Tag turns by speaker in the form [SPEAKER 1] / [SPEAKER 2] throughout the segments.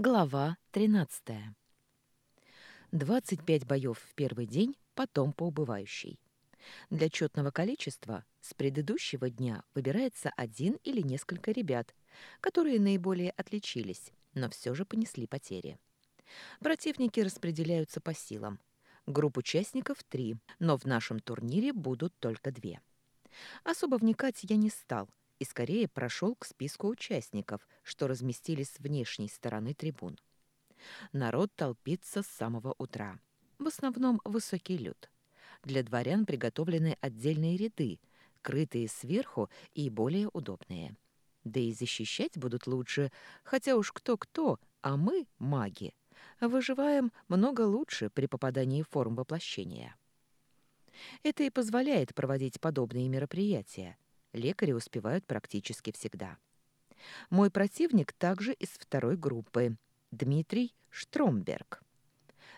[SPEAKER 1] Глава 13. 25 боев в первый день, потом по убывающей. Для четного количества с предыдущего дня выбирается один или несколько ребят, которые наиболее отличились, но все же понесли потери. Противники распределяются по силам. Групп участников три, но в нашем турнире будут только две. Особо вникать я не стал, и скорее прошел к списку участников, что разместились с внешней стороны трибун. Народ толпится с самого утра. В основном высокий люд. Для дворян приготовлены отдельные ряды, крытые сверху и более удобные. Да и защищать будут лучше, хотя уж кто-кто, а мы, маги, выживаем много лучше при попадании форм воплощения. Это и позволяет проводить подобные мероприятия – Лекари успевают практически всегда. Мой противник также из второй группы. Дмитрий Штромберг.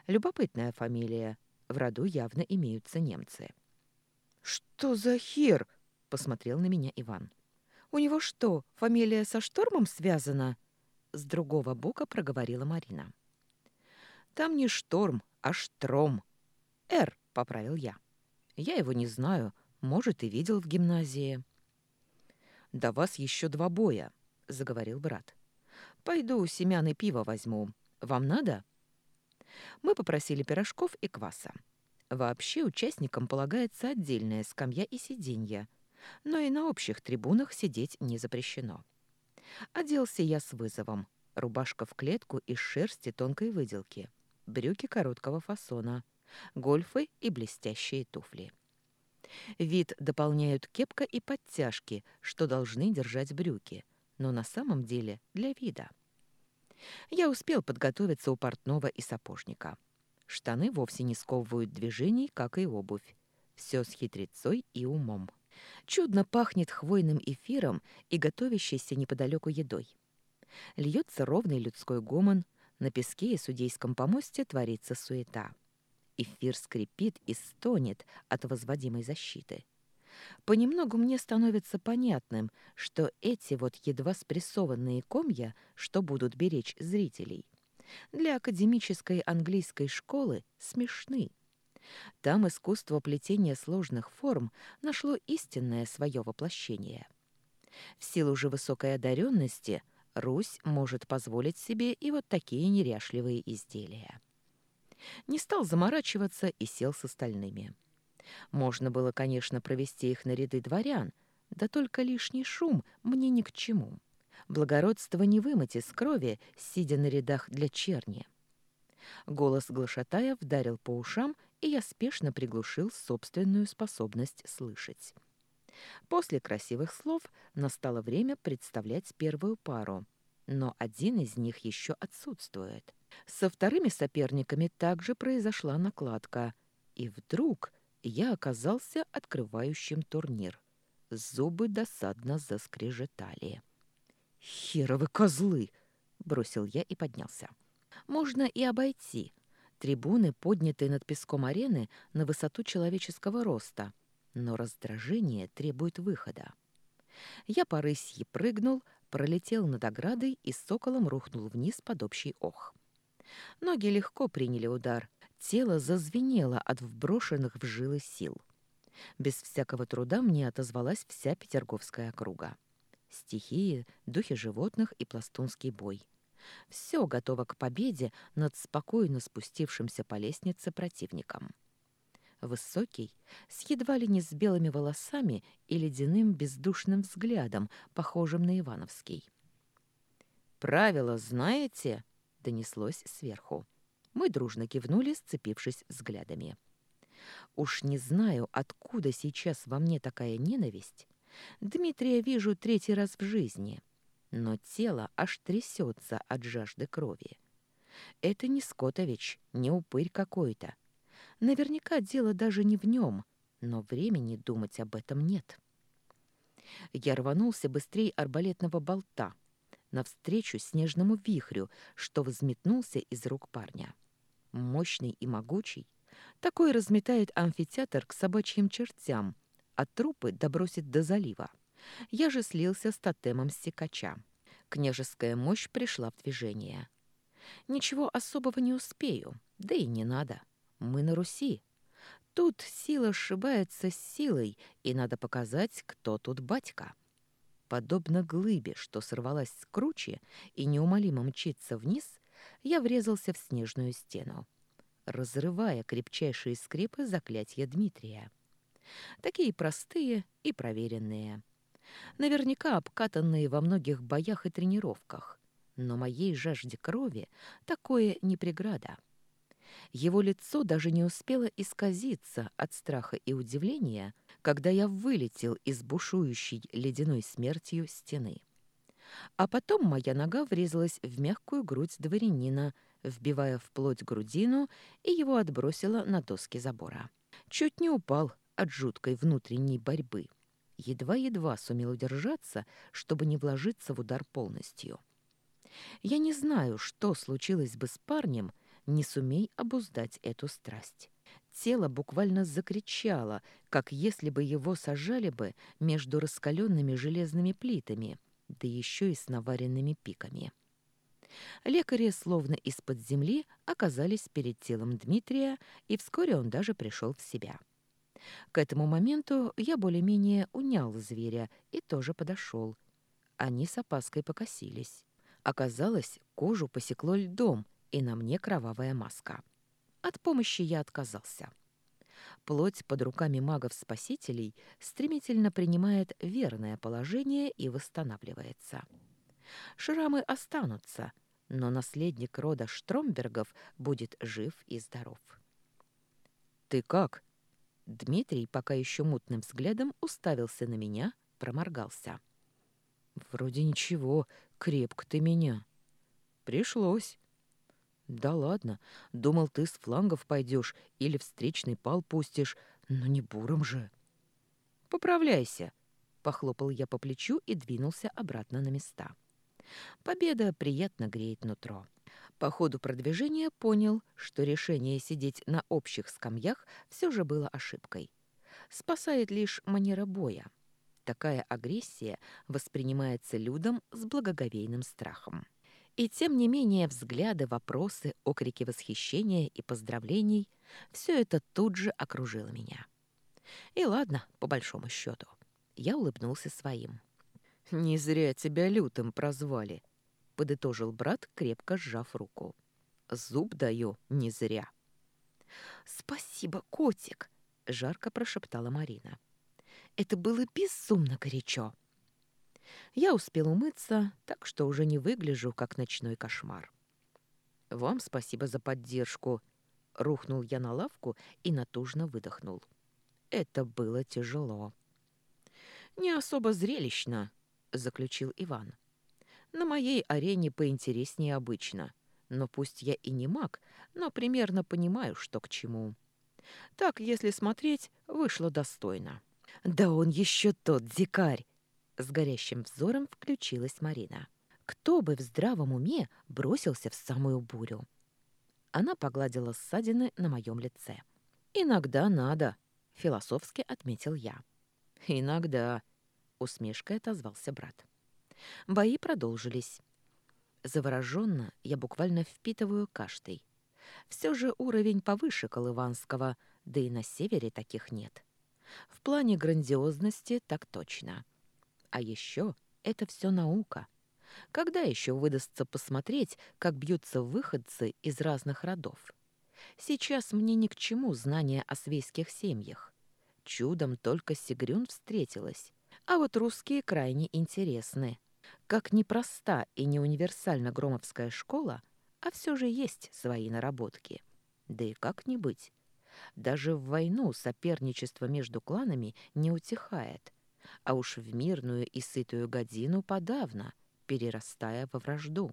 [SPEAKER 1] Любопытная фамилия. В роду явно имеются немцы. «Что за хер?» — посмотрел на меня Иван. «У него что, фамилия со штормом связана?» С другого бока проговорила Марина. «Там не шторм, а штром. «Р», — поправил я. «Я его не знаю, может, и видел в гимназии». «До вас еще два боя», — заговорил брат. «Пойду семян и пиво возьму. Вам надо?» Мы попросили пирожков и кваса. Вообще участникам полагается отдельная скамья и сиденье, но и на общих трибунах сидеть не запрещено. Оделся я с вызовом. Рубашка в клетку из шерсти тонкой выделки, брюки короткого фасона, гольфы и блестящие туфли. Вид дополняют кепка и подтяжки, что должны держать брюки, но на самом деле для вида. Я успел подготовиться у портного и сапожника. Штаны вовсе не сковывают движений, как и обувь. Все с хитрецой и умом. Чудно пахнет хвойным эфиром и готовящейся неподалеку едой. Льется ровный людской гомон, на песке и судейском помосте творится суета. Эфир скрипит и стонет от возводимой защиты. Понемногу мне становится понятным, что эти вот едва спрессованные комья, что будут беречь зрителей, для академической английской школы смешны. Там искусство плетения сложных форм нашло истинное свое воплощение. В силу же высокой одаренности Русь может позволить себе и вот такие неряшливые изделия не стал заморачиваться и сел с остальными. Можно было, конечно, провести их на ряды дворян, да только лишний шум мне ни к чему. Благородство не вымыть из крови, сидя на рядах для черни. Голос глашатая вдарил по ушам, и я спешно приглушил собственную способность слышать. После красивых слов настало время представлять первую пару, но один из них еще отсутствует. Со вторыми соперниками также произошла накладка. И вдруг я оказался открывающим турнир. Зубы досадно заскрежетали. «Херовы козлы!» — бросил я и поднялся. «Можно и обойти. Трибуны подняты над песком арены на высоту человеческого роста, но раздражение требует выхода. Я по рысьи прыгнул, пролетел над оградой и соколом рухнул вниз под общий ох. Ноги легко приняли удар. Тело зазвенело от вброшенных в жилы сил. Без всякого труда мне отозвалась вся Петерговская округа. Стихии, духи животных и пластунский бой. Все готово к победе над спокойно спустившимся по лестнице противником. Высокий, с едва ли не с белыми волосами и ледяным бездушным взглядом, похожим на Ивановский. «Правила знаете?» — донеслось сверху. Мы дружно кивнули, сцепившись взглядами. Уж не знаю, откуда сейчас во мне такая ненависть. Дмитрия вижу третий раз в жизни, но тело аж трясется от жажды крови. Это не Скотович, не упырь какой-то. Наверняка дело даже не в нем, но времени думать об этом нет. Я рванулся быстрее арбалетного болта, навстречу снежному вихрю, что взметнулся из рук парня. Мощный и могучий, такой разметает амфитеатр к собачьим чертям, а трупы добросит до залива. Я же слился с тотемом секача. Княжеская мощь пришла в движение. Ничего особого не успею, да и не надо. Мы на Руси. Тут сила сшибается с силой, и надо показать, кто тут батька. Подобно глыбе, что сорвалась с кручи и неумолимо мчится вниз, я врезался в снежную стену, разрывая крепчайшие скрепы заклятия Дмитрия. Такие простые и проверенные. Наверняка обкатанные во многих боях и тренировках. Но моей жажде крови такое не преграда. Его лицо даже не успело исказиться от страха и удивления, когда я вылетел из бушующей ледяной смертью стены. А потом моя нога врезалась в мягкую грудь дворянина, вбивая в плоть грудину, и его отбросила на доски забора. Чуть не упал от жуткой внутренней борьбы. Едва-едва сумел удержаться, чтобы не вложиться в удар полностью. Я не знаю, что случилось бы с парнем, не сумей обуздать эту страсть. Тело буквально закричало, как если бы его сажали бы между раскаленными железными плитами, да еще и с наваренными пиками. Лекари, словно из-под земли, оказались перед телом Дмитрия, и вскоре он даже пришел в себя. К этому моменту я более-менее унял зверя и тоже подошел. Они с опаской покосились. Оказалось, кожу посекло льдом, и на мне кровавая маска. От помощи я отказался. Плоть под руками магов-спасителей стремительно принимает верное положение и восстанавливается. Шрамы останутся, но наследник рода Штромбергов будет жив и здоров. «Ты как?» Дмитрий пока еще мутным взглядом уставился на меня, проморгался. «Вроде ничего, крепко ты меня». «Пришлось». «Да ладно, думал, ты с флангов пойдешь или встречный пал пустишь, но не буром же». «Поправляйся», — похлопал я по плечу и двинулся обратно на места. Победа приятно греет нутро. По ходу продвижения понял, что решение сидеть на общих скамьях все же было ошибкой. Спасает лишь манера боя. Такая агрессия воспринимается людом с благоговейным страхом. И тем не менее взгляды, вопросы, окрики восхищения и поздравлений — все это тут же окружило меня. И ладно, по большому счету. Я улыбнулся своим. «Не зря тебя лютым прозвали», — подытожил брат, крепко сжав руку. «Зуб даю не зря». «Спасибо, котик», — жарко прошептала Марина. «Это было безумно горячо». Я успел умыться, так что уже не выгляжу, как ночной кошмар. «Вам спасибо за поддержку», — рухнул я на лавку и натужно выдохнул. Это было тяжело. «Не особо зрелищно», — заключил Иван. «На моей арене поинтереснее обычно. Но пусть я и не маг, но примерно понимаю, что к чему. Так, если смотреть, вышло достойно». «Да он еще тот дикарь!» С горящим взором включилась Марина. Кто бы в здравом уме бросился в самую бурю? Она погладила ссадины на моем лице. «Иногда надо», — философски отметил я. «Иногда», — усмешкой отозвался брат. Бои продолжились. Завороженно я буквально впитываю каждый. Все же уровень повыше Колыванского, да и на севере таких нет. В плане грандиозности так точно. А еще это все наука. Когда еще выдастся посмотреть, как бьются выходцы из разных родов? Сейчас мне ни к чему знания о свейских семьях. Чудом только Сигрюн встретилась. А вот русские крайне интересны. Как непроста и не универсальна Громовская школа, а все же есть свои наработки. Да и как не быть. Даже в войну соперничество между кланами не утихает – а уж в мирную и сытую годину подавно, перерастая во вражду.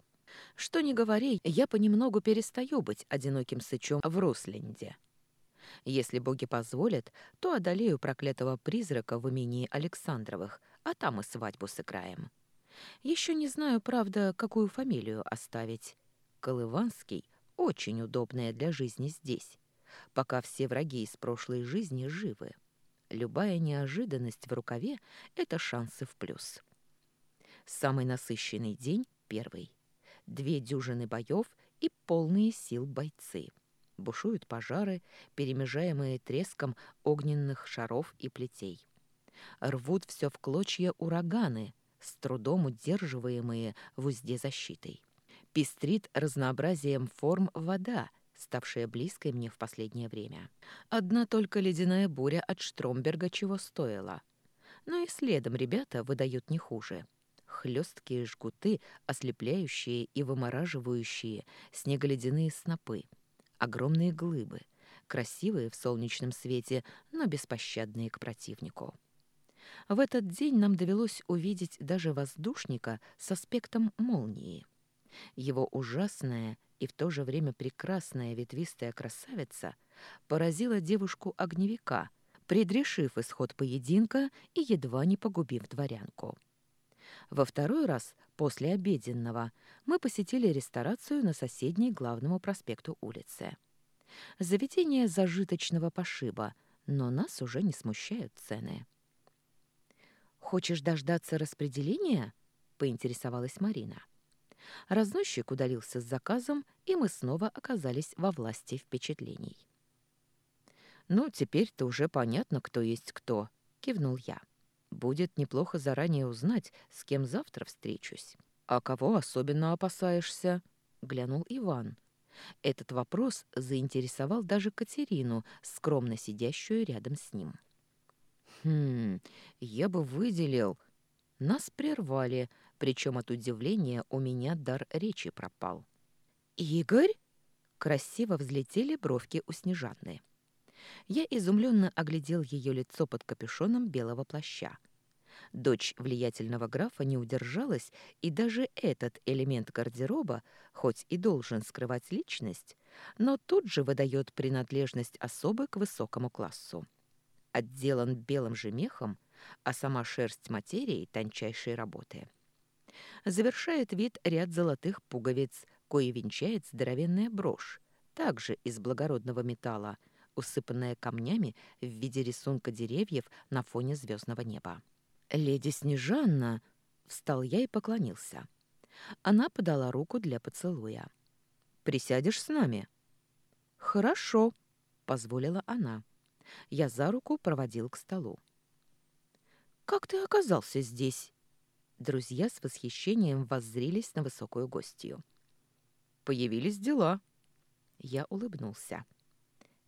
[SPEAKER 1] Что ни говори, я понемногу перестаю быть одиноким сычом в Русленде. Если боги позволят, то одолею проклятого призрака в имении Александровых, а там и свадьбу сыграем. Еще не знаю, правда, какую фамилию оставить. Колыванский — очень удобная для жизни здесь, пока все враги из прошлой жизни живы. Любая неожиданность в рукаве — это шансы в плюс. Самый насыщенный день — первый. Две дюжины боев и полные сил бойцы. Бушуют пожары, перемежаемые треском огненных шаров и плетей. Рвут все в клочья ураганы, с трудом удерживаемые в узде защитой. Пестрит разнообразием форм вода, ставшая близкой мне в последнее время. Одна только ледяная буря от Штромберга чего стоила. Но и следом ребята выдают не хуже. Хлесткие жгуты, ослепляющие и вымораживающие снеголедяные снопы, огромные глыбы, красивые в солнечном свете, но беспощадные к противнику. В этот день нам довелось увидеть даже воздушника с аспектом молнии. Его ужасная и в то же время прекрасная ветвистая красавица поразила девушку-огневика, предрешив исход поединка и едва не погубив дворянку. Во второй раз, после обеденного, мы посетили ресторацию на соседней главному проспекту улице. Заведение зажиточного пошиба, но нас уже не смущают цены. «Хочешь дождаться распределения?» — поинтересовалась Марина. Разносчик удалился с заказом, и мы снова оказались во власти впечатлений. «Ну, теперь-то уже понятно, кто есть кто», — кивнул я. «Будет неплохо заранее узнать, с кем завтра встречусь». «А кого особенно опасаешься?» — глянул Иван. Этот вопрос заинтересовал даже Катерину, скромно сидящую рядом с ним. «Хм, я бы выделил...» Нас прервали, причем от удивления у меня дар речи пропал. «Игорь?» Красиво взлетели бровки у Снежанны. Я изумленно оглядел ее лицо под капюшоном белого плаща. Дочь влиятельного графа не удержалась, и даже этот элемент гардероба, хоть и должен скрывать личность, но тут же выдает принадлежность особы к высокому классу. Отделан белым же мехом, а сама шерсть материи тончайшей работы. Завершает вид ряд золотых пуговиц, кое венчает здоровенная брошь, также из благородного металла, усыпанная камнями в виде рисунка деревьев на фоне звездного неба. «Леди Снежанна!» — встал я и поклонился. Она подала руку для поцелуя. «Присядешь с нами?» «Хорошо», — позволила она. Я за руку проводил к столу. «Как ты оказался здесь?» Друзья с восхищением воззрились на высокую гостью. «Появились дела». Я улыбнулся.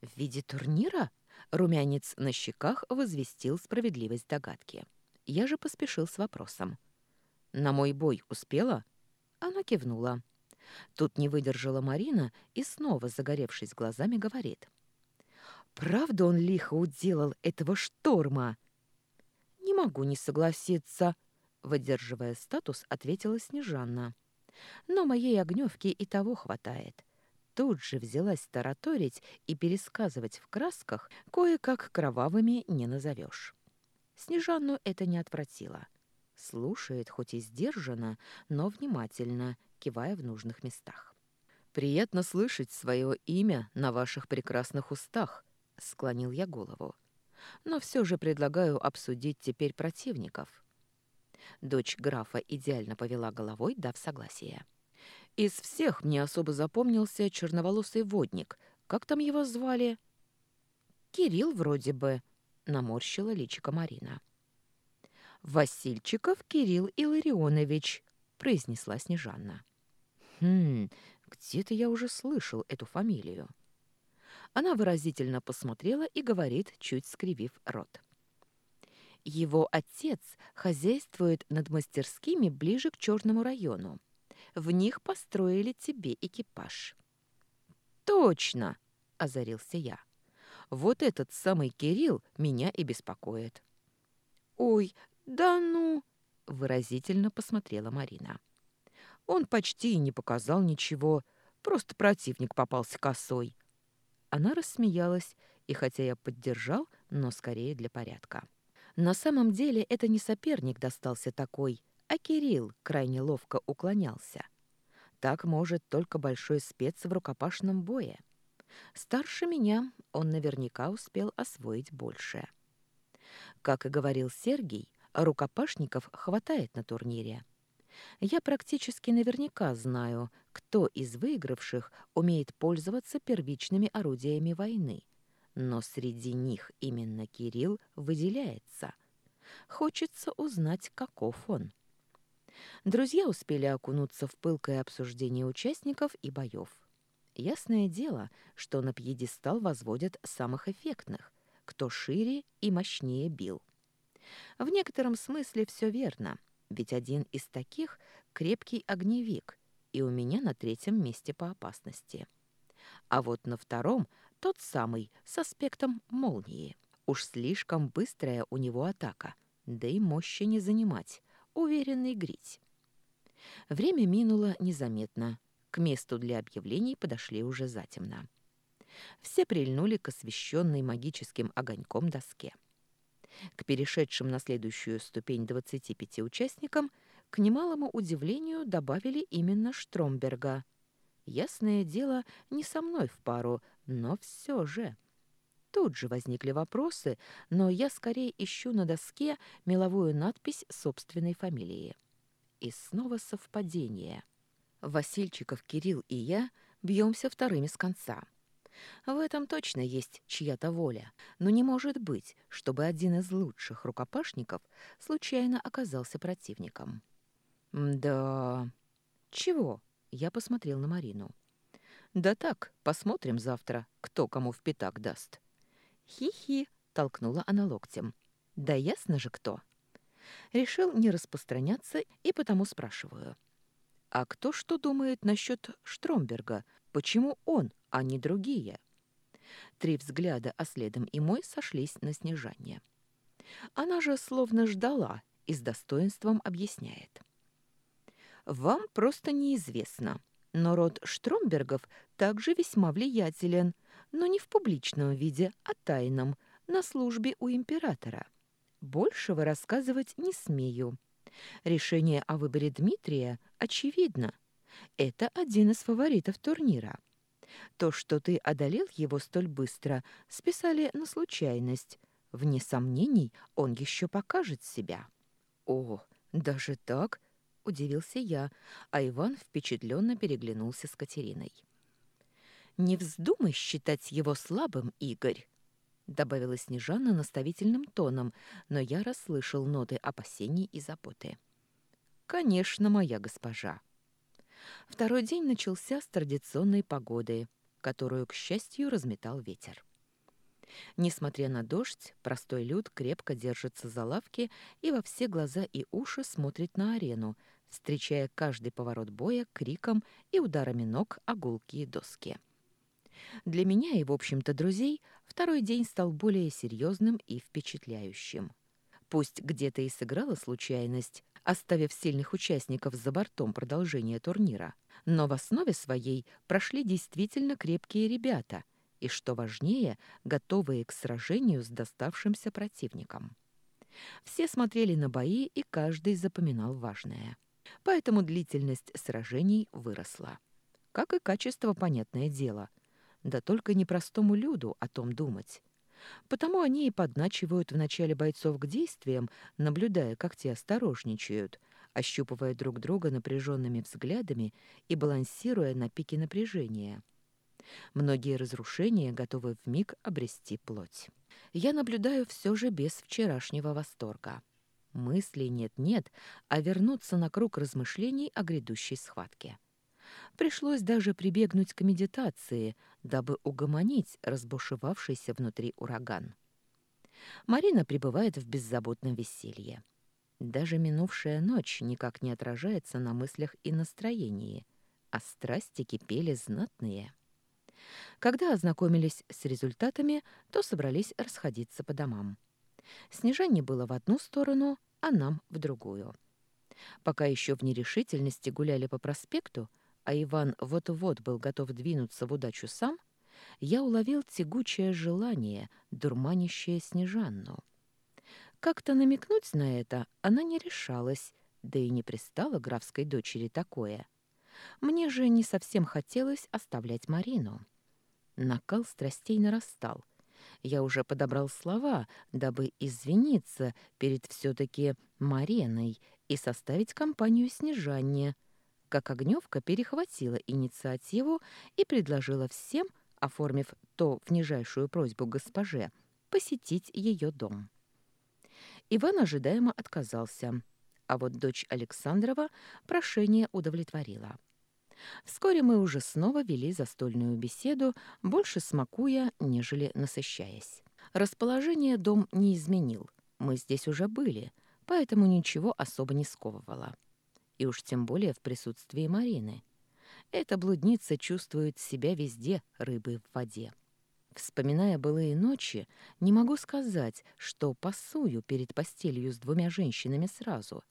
[SPEAKER 1] «В виде турнира?» Румянец на щеках возвестил справедливость догадки. Я же поспешил с вопросом. «На мой бой успела?» Она кивнула. Тут не выдержала Марина и снова, загоревшись глазами, говорит. «Правда он лихо уделал этого шторма?» «Не могу не согласиться», — выдерживая статус, ответила Снежанна. «Но моей огневки и того хватает». Тут же взялась тараторить и пересказывать в красках, кое-как кровавыми не назовешь. Снежанну это не отвратило. Слушает, хоть и сдержанно, но внимательно, кивая в нужных местах. «Приятно слышать свое имя на ваших прекрасных устах», — склонил я голову. «Но все же предлагаю обсудить теперь противников». Дочь графа идеально повела головой, дав согласие. Из всех мне особо запомнился черноволосый водник. Как там его звали? Кирилл вроде бы, наморщила личико Марина. Васильчиков Кирилл Илларионович, произнесла Снежанна. Хм, где-то я уже слышал эту фамилию. Она выразительно посмотрела и говорит, чуть скривив рот. Его отец хозяйствует над мастерскими ближе к Черному району. В них построили тебе экипаж». «Точно!» — озарился я. «Вот этот самый Кирилл меня и беспокоит». «Ой, да ну!» — выразительно посмотрела Марина. Он почти и не показал ничего, просто противник попался косой. Она рассмеялась, и хотя я поддержал, но скорее для порядка. На самом деле это не соперник достался такой, а Кирилл крайне ловко уклонялся. Так может только большой спец в рукопашном бое. Старше меня он наверняка успел освоить больше. Как и говорил Сергей, рукопашников хватает на турнире. Я практически наверняка знаю, кто из выигравших умеет пользоваться первичными орудиями войны. Но среди них именно Кирилл выделяется. Хочется узнать, каков он. Друзья успели окунуться в пылкое обсуждение участников и боев. Ясное дело, что на пьедестал возводят самых эффектных, кто шире и мощнее бил. В некотором смысле все верно, ведь один из таких — крепкий огневик, и у меня на третьем месте по опасности. А вот на втором — тот самый, с аспектом молнии. Уж слишком быстрая у него атака, да и мощи не занимать, уверенный грить. Время минуло незаметно, к месту для объявлений подошли уже затемно. Все прильнули к освещенной магическим огоньком доске. К перешедшим на следующую ступень 25 участникам к немалому удивлению добавили именно Штромберга. Ясное дело, не со мной в пару, но все же. Тут же возникли вопросы, но я скорее ищу на доске меловую надпись собственной фамилии. И снова совпадение. Васильчиков, Кирилл и я бьемся вторыми с конца. В этом точно есть чья-то воля, но не может быть, чтобы один из лучших рукопашников случайно оказался противником. «Да...» «Чего?» — я посмотрел на Марину. «Да так, посмотрим завтра, кто кому в пятак даст». «Хи-хи!» — толкнула она локтем. «Да ясно же кто!» Решил не распространяться и потому спрашиваю. А кто что думает насчет Штромберга? Почему он, а не другие? Три взгляда, а следом и мой, сошлись на снижание. Она же словно ждала и с достоинством объясняет. «Вам просто неизвестно, но род Штромбергов также весьма влиятелен, но не в публичном виде, а тайном, на службе у императора. Большего рассказывать не смею. Решение о выборе Дмитрия очевидно. Это один из фаворитов турнира. То, что ты одолел его столь быстро, списали на случайность. Вне сомнений, он еще покажет себя. О, даже так? Удивился я, а Иван впечатленно переглянулся с Катериной. Не вздумай считать его слабым, Игорь добавила Снежана наставительным тоном, но я расслышал ноты опасений и заботы. «Конечно, моя госпожа». Второй день начался с традиционной погоды, которую, к счастью, разметал ветер. Несмотря на дождь, простой люд крепко держится за лавки и во все глаза и уши смотрит на арену, встречая каждый поворот боя криком и ударами ног о гулкие доски. Для меня и, в общем-то, друзей второй день стал более серьезным и впечатляющим. Пусть где-то и сыграла случайность, оставив сильных участников за бортом продолжения турнира, но в основе своей прошли действительно крепкие ребята и, что важнее, готовые к сражению с доставшимся противником. Все смотрели на бои, и каждый запоминал важное. Поэтому длительность сражений выросла. Как и качество, понятное дело – да только непростому люду о том думать. Потому они и подначивают вначале бойцов к действиям, наблюдая, как те осторожничают, ощупывая друг друга напряженными взглядами и балансируя на пике напряжения. Многие разрушения готовы вмиг обрести плоть. Я наблюдаю все же без вчерашнего восторга. Мыслей нет-нет, а вернуться на круг размышлений о грядущей схватке. Пришлось даже прибегнуть к медитации, дабы угомонить разбушевавшийся внутри ураган. Марина пребывает в беззаботном веселье. Даже минувшая ночь никак не отражается на мыслях и настроении, а страсти кипели знатные. Когда ознакомились с результатами, то собрались расходиться по домам. Снижение было в одну сторону, а нам в другую. Пока еще в нерешительности гуляли по проспекту, а Иван вот-вот был готов двинуться в удачу сам, я уловил тягучее желание, дурманящее Снежанну. Как-то намекнуть на это она не решалась, да и не пристала графской дочери такое. Мне же не совсем хотелось оставлять Марину. Накал страстей нарастал. Я уже подобрал слова, дабы извиниться перед все-таки Мариной и составить компанию снижания, как Огневка перехватила инициативу и предложила всем, оформив то в нижайшую просьбу госпоже, посетить ее дом. Иван ожидаемо отказался, а вот дочь Александрова прошение удовлетворила. Вскоре мы уже снова вели застольную беседу, больше смакуя, нежели насыщаясь. Расположение дом не изменил. Мы здесь уже были, поэтому ничего особо не сковывало. И уж тем более в присутствии Марины. Эта блудница чувствует себя везде рыбой в воде. Вспоминая былые ночи, не могу сказать, что пасую перед постелью с двумя женщинами сразу.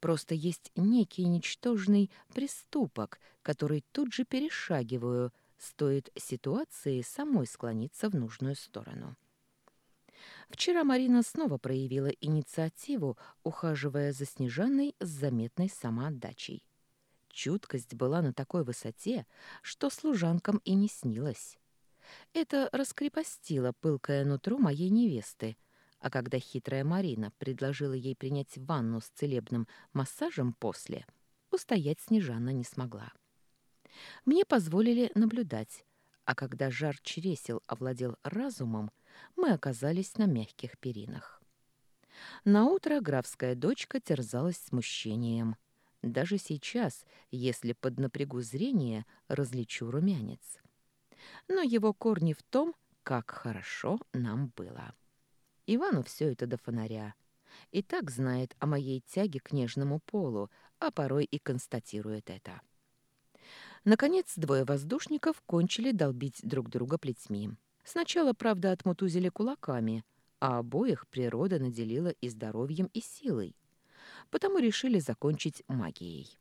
[SPEAKER 1] Просто есть некий ничтожный приступок, который тут же перешагиваю, стоит ситуации самой склониться в нужную сторону. Вчера Марина снова проявила инициативу, ухаживая за Снежаной с заметной самоотдачей. Чуткость была на такой высоте, что служанкам и не снилось. Это раскрепостило пылкое нутро моей невесты, а когда хитрая Марина предложила ей принять ванну с целебным массажем после, устоять Снежана не смогла. Мне позволили наблюдать, а когда жар чресел овладел разумом, мы оказались на мягких перинах. Наутро графская дочка терзалась смущением. Даже сейчас, если поднапрягу зрение, различу румянец. Но его корни в том, как хорошо нам было. Ивану все это до фонаря. И так знает о моей тяге к нежному полу, а порой и констатирует это. Наконец, двое воздушников кончили долбить друг друга плетьми. Сначала, правда, отмутузили кулаками, а обоих природа наделила и здоровьем, и силой. Потому решили закончить магией.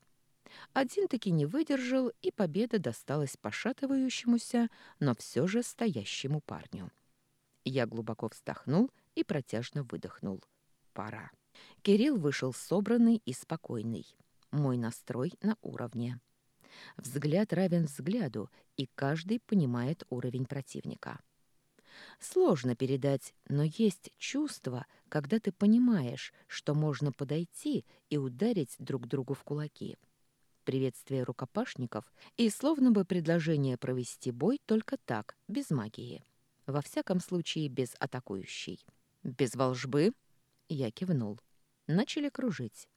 [SPEAKER 1] Один таки не выдержал, и победа досталась пошатывающемуся, но все же стоящему парню. Я глубоко вздохнул и протяжно выдохнул. Пора. Кирилл вышел собранный и спокойный. Мой настрой на уровне. Взгляд равен взгляду, и каждый понимает уровень противника. Сложно передать, но есть чувство, когда ты понимаешь, что можно подойти и ударить друг другу в кулаки. Приветствие рукопашников и словно бы предложение провести бой только так, без магии. Во всяком случае, без атакующей. Без волжбы? Я кивнул. Начали кружить.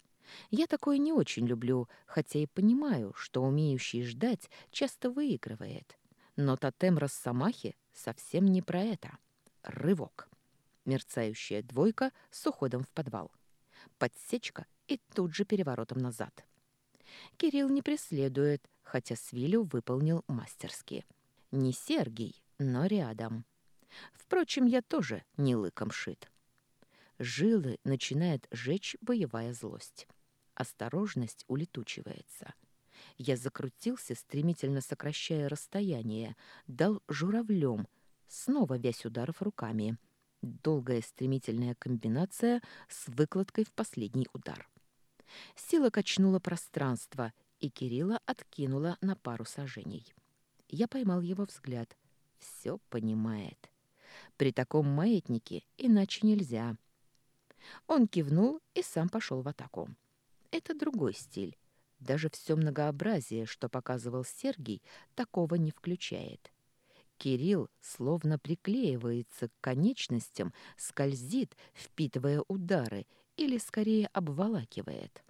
[SPEAKER 1] Я такое не очень люблю, хотя и понимаю, что умеющий ждать часто выигрывает. Но тотем Росомахи совсем не про это. Рывок. Мерцающая двойка с уходом в подвал. Подсечка и тут же переворотом назад. Кирилл не преследует, хотя свилю выполнил мастерски. Не Сергий, но рядом. Впрочем, я тоже не лыком шит. Жилы начинает жечь боевая злость. Осторожность улетучивается. Я закрутился, стремительно сокращая расстояние, дал журавлем, снова вязь ударов руками. Долгая стремительная комбинация с выкладкой в последний удар. Сила качнула пространство, и Кирилла откинула на пару сажений. Я поймал его взгляд. Все понимает. При таком маятнике иначе нельзя. Он кивнул и сам пошел в атаку. Это другой стиль. Даже все многообразие, что показывал Сергий, такого не включает. Кирилл словно приклеивается к конечностям, скользит, впитывая удары, или скорее обволакивает.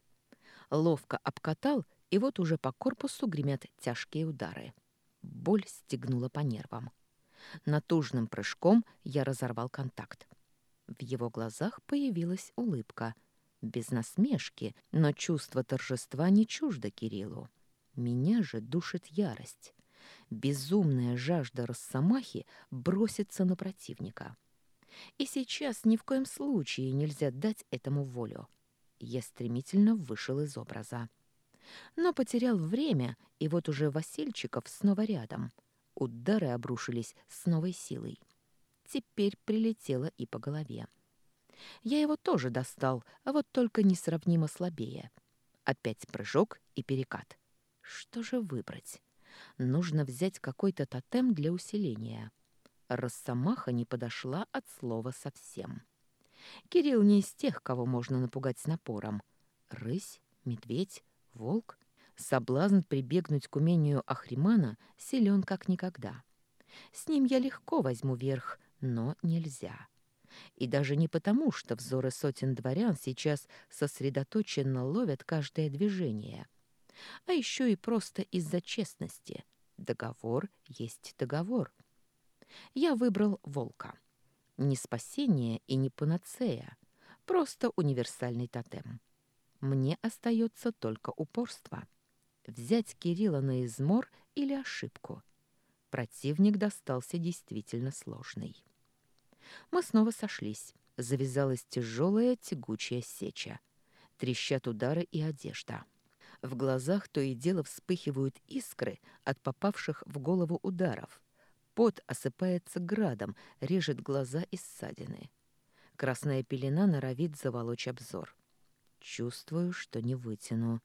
[SPEAKER 1] Ловко обкатал, и вот уже по корпусу гремят тяжкие удары. Боль стегнула по нервам. Натужным прыжком я разорвал контакт. В его глазах появилась улыбка — без насмешки, но чувство торжества не чуждо Кириллу. Меня же душит ярость. Безумная жажда Росомахи бросится на противника. И сейчас ни в коем случае нельзя дать этому волю. Я стремительно вышел из образа. Но потерял время, и вот уже Васильчиков снова рядом. Удары обрушились с новой силой. Теперь прилетело и по голове. Я его тоже достал, а вот только несравнимо слабее. Опять прыжок и перекат. Что же выбрать? Нужно взять какой-то тотем для усиления. Росомаха не подошла от слова совсем. Кирилл не из тех, кого можно напугать напором. Рысь, медведь, волк. Соблазн прибегнуть к умению Ахримана силен как никогда. С ним я легко возьму верх, но нельзя. И даже не потому, что взоры сотен дворян сейчас сосредоточенно ловят каждое движение, а еще и просто из-за честности. Договор есть договор. Я выбрал волка. Не спасение и не панацея, просто универсальный тотем. Мне остается только упорство. Взять Кирилла на измор или ошибку. Противник достался действительно сложный. Мы снова сошлись. Завязалась тяжелая тягучая сеча. Трещат удары и одежда. В глазах то и дело вспыхивают искры от попавших в голову ударов. Пот осыпается градом, режет глаза и ссадины. Красная пелена норовит заволочь обзор. Чувствую, что не вытяну.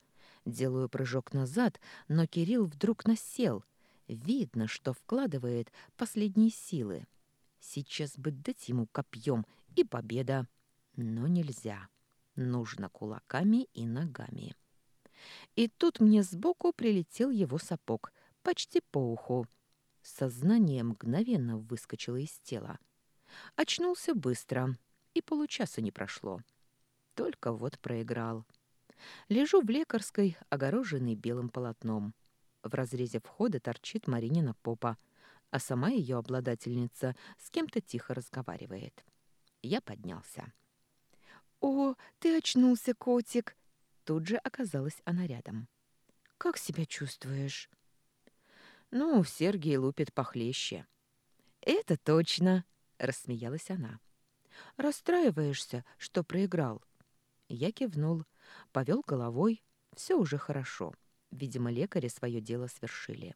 [SPEAKER 1] Делаю прыжок назад, но Кирилл вдруг насел. Видно, что вкладывает последние силы. Сейчас бы дать ему копьем и победа. Но нельзя. Нужно кулаками и ногами. И тут мне сбоку прилетел его сапог, почти по уху. Сознание мгновенно выскочило из тела. Очнулся быстро, и получаса не прошло. Только вот проиграл. Лежу в лекарской, огороженной белым полотном. В разрезе входа торчит Маринина попа, а сама ее обладательница с кем-то тихо разговаривает. Я поднялся. «О, ты очнулся, котик!» Тут же оказалась она рядом. «Как себя чувствуешь?» «Ну, Сергей лупит похлеще». «Это точно!» — рассмеялась она. «Расстраиваешься, что проиграл?» Я кивнул, повел головой. Все уже хорошо. Видимо, лекари свое дело свершили.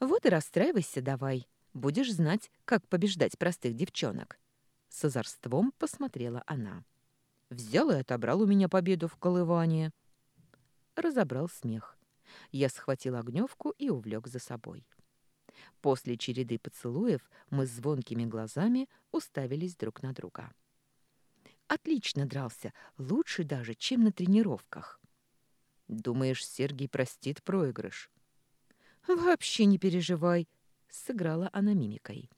[SPEAKER 1] «Вот и расстраивайся давай. Будешь знать, как побеждать простых девчонок». С озорством посмотрела она. «Взял и отобрал у меня победу в колывании». Разобрал смех. Я схватил огневку и увлек за собой. После череды поцелуев мы с звонкими глазами уставились друг на друга. Отлично дрался, лучше даже, чем на тренировках. Думаешь, Сергей простит проигрыш? Вообще не переживай, сыграла она мимикой.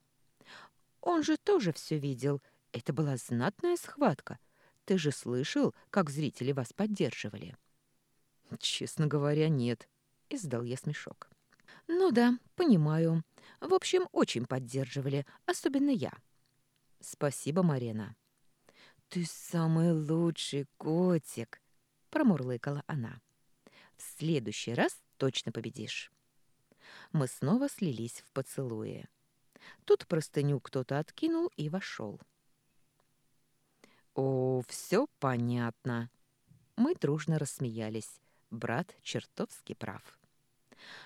[SPEAKER 1] Он же тоже все видел. Это была знатная схватка. Ты же слышал, как зрители вас поддерживали. Честно говоря, нет, издал я смешок. Ну да, понимаю. В общем, очень поддерживали, особенно я. Спасибо, Марина. «Ты самый лучший котик!» — промурлыкала она. «В следующий раз точно победишь!» Мы снова слились в поцелуе. Тут простыню кто-то откинул и вошел. «О, все понятно!» Мы дружно рассмеялись. Брат чертовски прав.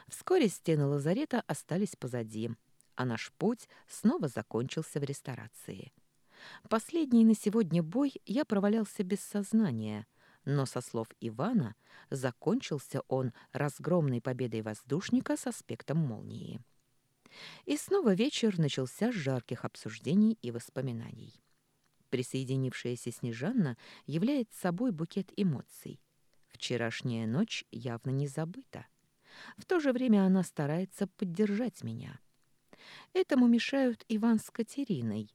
[SPEAKER 1] Вскоре стены лазарета остались позади, а наш путь снова закончился в ресторации. Последний на сегодня бой я провалялся без сознания, но, со слов Ивана, закончился он разгромной победой воздушника с аспектом молнии. И снова вечер начался с жарких обсуждений и воспоминаний. Присоединившаяся Снежанна является собой букет эмоций. Вчерашняя ночь явно не забыта. В то же время она старается поддержать меня. Этому мешают Иван с Катериной,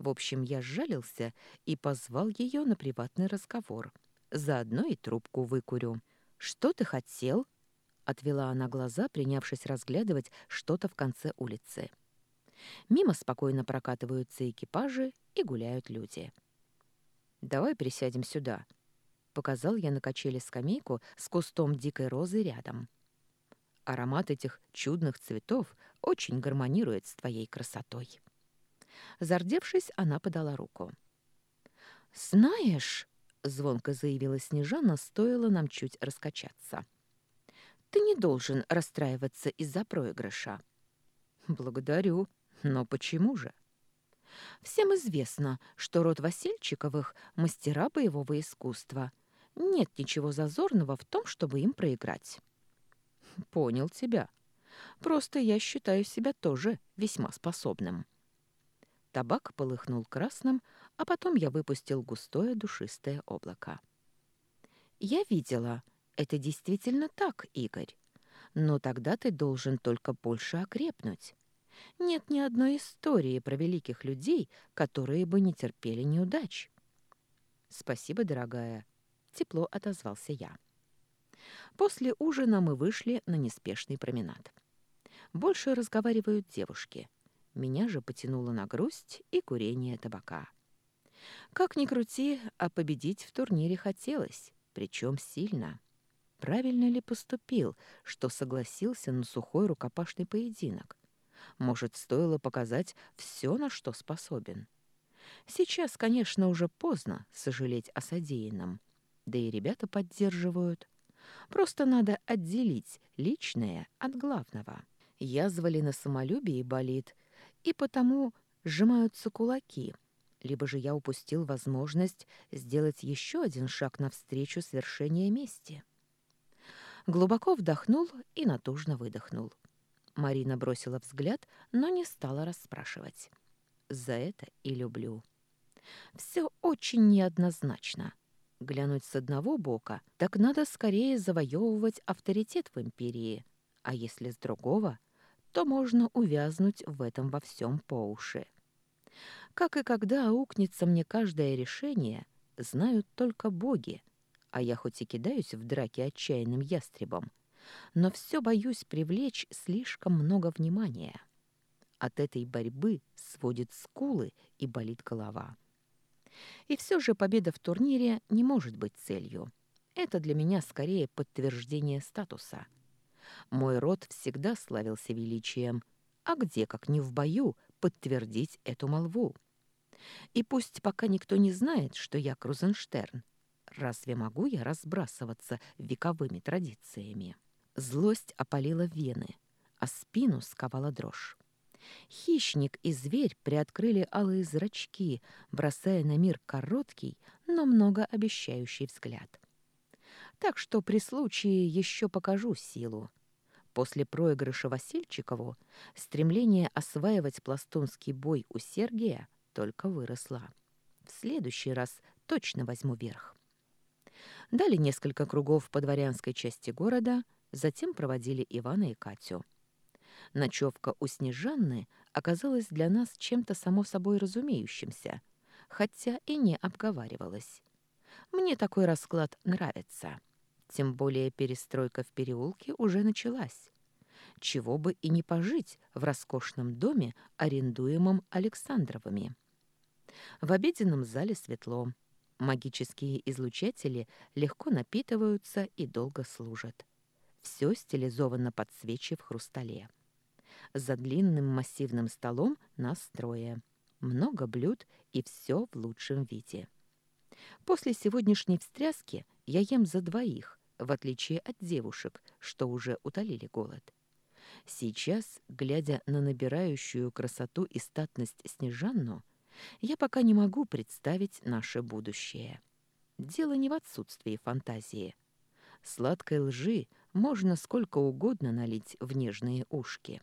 [SPEAKER 1] в общем, я сжалился и позвал ее на приватный разговор. Заодно и трубку выкурю. «Что ты хотел?» — отвела она глаза, принявшись разглядывать что-то в конце улицы. Мимо спокойно прокатываются экипажи и гуляют люди. «Давай присядем сюда», — показал я на качели скамейку с кустом дикой розы рядом. Аромат этих чудных цветов очень гармонирует с твоей красотой. Зардевшись, она подала руку. «Знаешь...» — звонко заявила Снежана, стоило нам чуть раскачаться. «Ты не должен расстраиваться из-за проигрыша». «Благодарю. Но почему же?» «Всем известно, что род Васильчиковых — мастера боевого искусства. Нет ничего зазорного в том, чтобы им проиграть». «Понял тебя. Просто я считаю себя тоже весьма способным». Табак полыхнул красным, а потом я выпустил густое душистое облако. Я видела. Это действительно так, Игорь. Но тогда ты должен только больше окрепнуть. Нет ни одной истории про великих людей, которые бы не терпели неудач. Спасибо, дорогая. Тепло отозвался я. После ужина мы вышли на неспешный променад. Больше разговаривают девушки. Меня же потянуло на грусть и курение табака. Как ни крути, а победить в турнире хотелось, причем сильно. Правильно ли поступил, что согласился на сухой рукопашный поединок? Может, стоило показать все, на что способен? Сейчас, конечно, уже поздно сожалеть о содеянном. Да и ребята поддерживают. Просто надо отделить личное от главного. Язва ли на самолюбии болит, и потому сжимаются кулаки. Либо же я упустил возможность сделать еще один шаг навстречу свершения мести. Глубоко вдохнул и натужно выдохнул. Марина бросила взгляд, но не стала расспрашивать. За это и люблю. Все очень неоднозначно. Глянуть с одного бока, так надо скорее завоевывать авторитет в империи, а если с другого, то можно увязнуть в этом во всем по уши. Как и когда аукнется мне каждое решение, знают только боги, а я хоть и кидаюсь в драке отчаянным ястребом, но все боюсь привлечь слишком много внимания. От этой борьбы сводит скулы и болит голова. И все же победа в турнире не может быть целью. Это для меня скорее подтверждение статуса. Мой род всегда славился величием, а где, как не в бою, подтвердить эту молву? И пусть пока никто не знает, что я Крузенштерн, разве могу я разбрасываться вековыми традициями? Злость опалила вены, а спину сковала дрожь. Хищник и зверь приоткрыли алые зрачки, бросая на мир короткий, но многообещающий взгляд. Так что при случае еще покажу силу. После проигрыша Васильчикову стремление осваивать пластунский бой у Сергия только выросло. В следующий раз точно возьму верх. Дали несколько кругов по дворянской части города, затем проводили Ивана и Катю. Ночевка у Снежанны оказалась для нас чем-то само собой разумеющимся, хотя и не обговаривалась. Мне такой расклад нравится. Тем более перестройка в переулке уже началась. Чего бы и не пожить в роскошном доме, арендуемом Александровыми. В обеденном зале светло. Магические излучатели легко напитываются и долго служат. Все стилизовано под свечи в хрустале. За длинным массивным столом нас трое. Много блюд и все в лучшем виде. После сегодняшней встряски я ем за двоих, в отличие от девушек, что уже утолили голод. Сейчас, глядя на набирающую красоту и статность Снежанну, я пока не могу представить наше будущее. Дело не в отсутствии фантазии. Сладкой лжи можно сколько угодно налить в нежные ушки.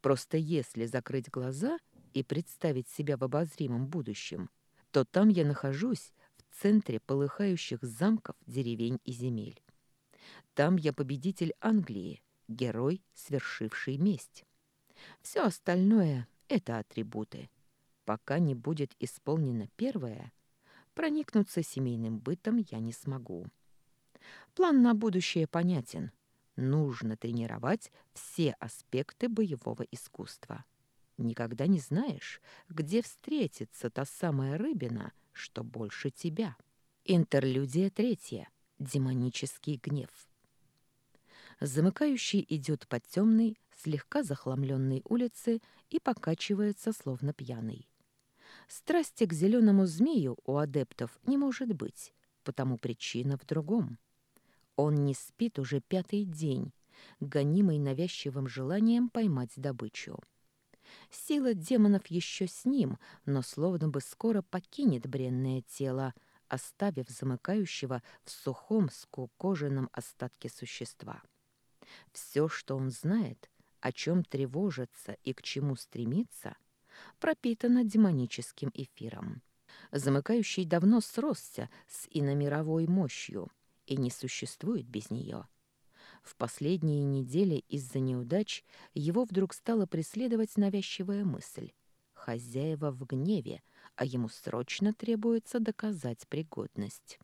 [SPEAKER 1] Просто если закрыть глаза и представить себя в обозримом будущем, то там я нахожусь центре полыхающих замков, деревень и земель. Там я победитель Англии, герой, свершивший месть. Все остальное — это атрибуты. Пока не будет исполнено первое, проникнуться семейным бытом я не смогу. План на будущее понятен. Нужно тренировать все аспекты боевого искусства. Никогда не знаешь, где встретится та самая рыбина, что больше тебя. Интерлюдия третья. Демонический гнев. Замыкающий идет по темной, слегка захламленной улице и покачивается, словно пьяный. Страсти к зеленому змею у адептов не может быть, потому причина в другом. Он не спит уже пятый день, гонимый навязчивым желанием поймать добычу. Сила демонов еще с ним, но словно бы скоро покинет бренное тело, оставив замыкающего в сухом скукоженном остатке существа. Все, что он знает, о чем тревожится и к чему стремится, пропитано демоническим эфиром. Замыкающий давно сросся с иномировой мощью, и не существует без нее. В последние недели из-за неудач его вдруг стала преследовать навязчивая мысль. Хозяева в гневе, а ему срочно требуется доказать пригодность.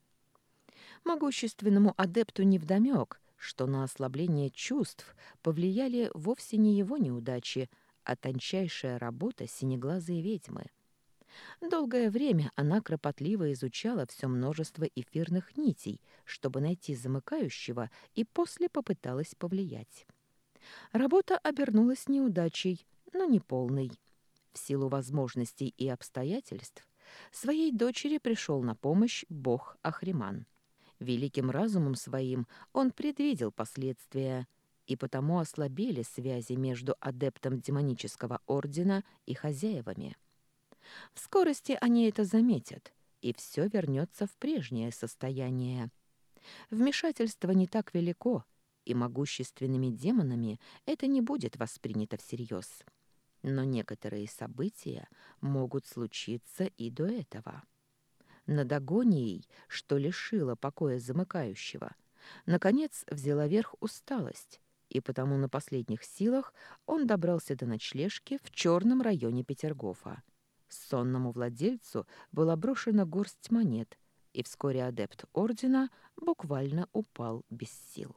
[SPEAKER 1] Могущественному адепту невдомёк, что на ослабление чувств повлияли вовсе не его неудачи, а тончайшая работа синеглазой ведьмы. Долгое время она кропотливо изучала все множество эфирных нитей, чтобы найти замыкающего, и после попыталась повлиять. Работа обернулась неудачей, но не полной. В силу возможностей и обстоятельств своей дочери пришел на помощь бог Ахриман. Великим разумом своим он предвидел последствия, и потому ослабели связи между адептом демонического ордена и хозяевами. В скорости они это заметят, и все вернется в прежнее состояние. Вмешательство не так велико, и могущественными демонами это не будет воспринято всерьез. Но некоторые события могут случиться и до этого. Над агонией, что лишило покоя замыкающего, наконец взяла верх усталость, и потому на последних силах он добрался до ночлежки в черном районе Петергофа. Сонному владельцу была брошена горсть монет, и вскоре адепт ордена буквально упал без сил.